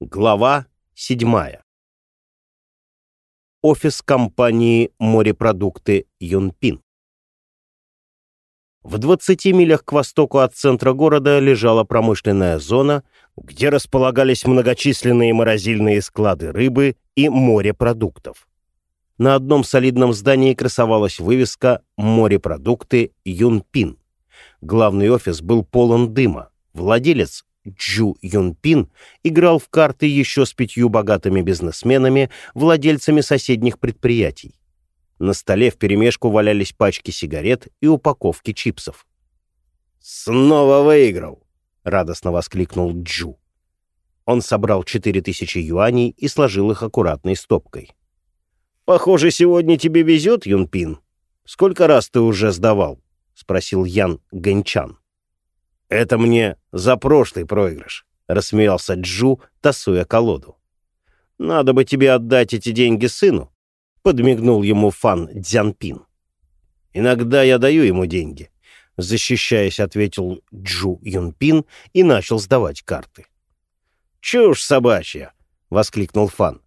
Глава 7. Офис компании «Морепродукты Юнпин». В 20 милях к востоку от центра города лежала промышленная зона, где располагались многочисленные морозильные склады рыбы и морепродуктов. На одном солидном здании красовалась вывеска «Морепродукты Юнпин». Главный офис был полон дыма. Владелец Джу Юнпин играл в карты еще с пятью богатыми бизнесменами, владельцами соседних предприятий. На столе вперемешку валялись пачки сигарет и упаковки чипсов. «Снова выиграл!» — радостно воскликнул Джу. Он собрал четыре тысячи юаней и сложил их аккуратной стопкой. «Похоже, сегодня тебе везет, Юнпин. Сколько раз ты уже сдавал?» — спросил Ян Гэнчан. «Это мне за прошлый проигрыш», — рассмеялся Джу, тасуя колоду. «Надо бы тебе отдать эти деньги сыну», — подмигнул ему Фан Дзянпин. «Иногда я даю ему деньги», — защищаясь, ответил Джу Юнпин и начал сдавать карты. «Чушь собачья!» — воскликнул Фан.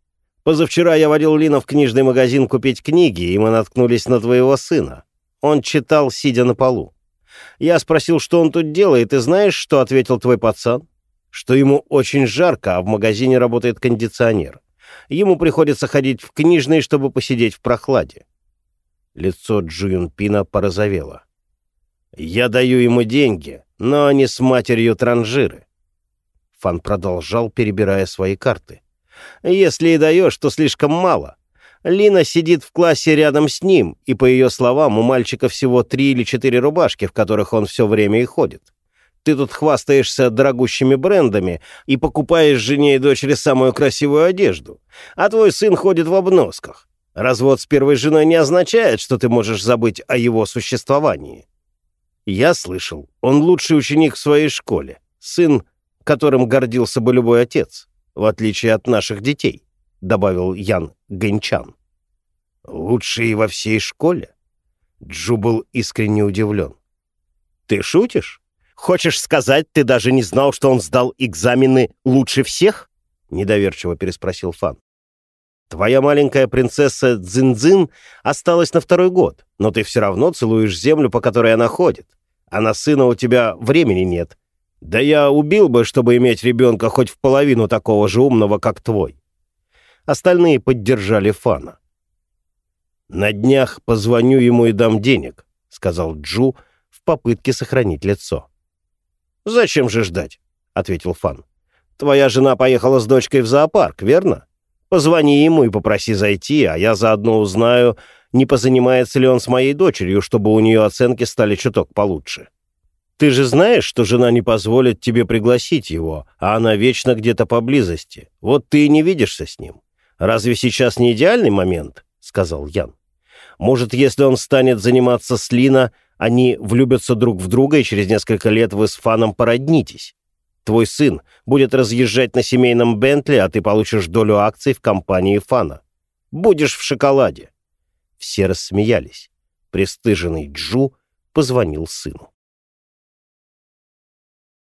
«Позавчера я водил Лина в книжный магазин купить книги, и мы наткнулись на твоего сына. Он читал, сидя на полу. Я спросил, что он тут делает, и знаешь, что ответил твой пацан? Что ему очень жарко, а в магазине работает кондиционер. Ему приходится ходить в книжный, чтобы посидеть в прохладе. Лицо Пина порозовело. «Я даю ему деньги, но они с матерью транжиры». Фан продолжал, перебирая свои карты. «Если и даешь, то слишком мало. Лина сидит в классе рядом с ним, и, по ее словам, у мальчика всего три или четыре рубашки, в которых он все время и ходит. Ты тут хвастаешься дорогущими брендами и покупаешь жене и дочери самую красивую одежду, а твой сын ходит в обносках. Развод с первой женой не означает, что ты можешь забыть о его существовании. Я слышал, он лучший ученик в своей школе, сын, которым гордился бы любой отец, в отличие от наших детей. — добавил Ян Гэнчан. «Лучший во всей школе?» Джу был искренне удивлен. «Ты шутишь? Хочешь сказать, ты даже не знал, что он сдал экзамены лучше всех?» — недоверчиво переспросил Фан. «Твоя маленькая принцесса Цзин-Цзин осталась на второй год, но ты все равно целуешь землю, по которой она ходит. А на сына у тебя времени нет. Да я убил бы, чтобы иметь ребенка хоть в половину такого же умного, как твой. Остальные поддержали Фана. «На днях позвоню ему и дам денег», — сказал Джу в попытке сохранить лицо. «Зачем же ждать?» — ответил Фан. «Твоя жена поехала с дочкой в зоопарк, верно? Позвони ему и попроси зайти, а я заодно узнаю, не позанимается ли он с моей дочерью, чтобы у нее оценки стали чуток получше. Ты же знаешь, что жена не позволит тебе пригласить его, а она вечно где-то поблизости. Вот ты и не видишься с ним. «Разве сейчас не идеальный момент?» — сказал Ян. «Может, если он станет заниматься с Лина, они влюбятся друг в друга, и через несколько лет вы с Фаном породнитесь. Твой сын будет разъезжать на семейном Бентли, а ты получишь долю акций в компании Фана. Будешь в шоколаде». Все рассмеялись. Престыженный Джу позвонил сыну.